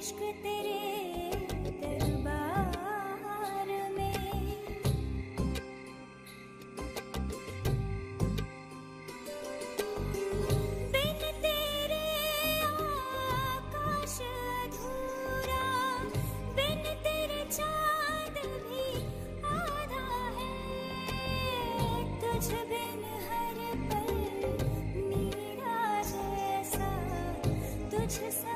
इश्क तेरे दरबार में। बिन तेरे आकाश अधूरा, बिन तेरे चाँद भी आधा है। तुझ बिन हर पल नीरा जैसा तुझसे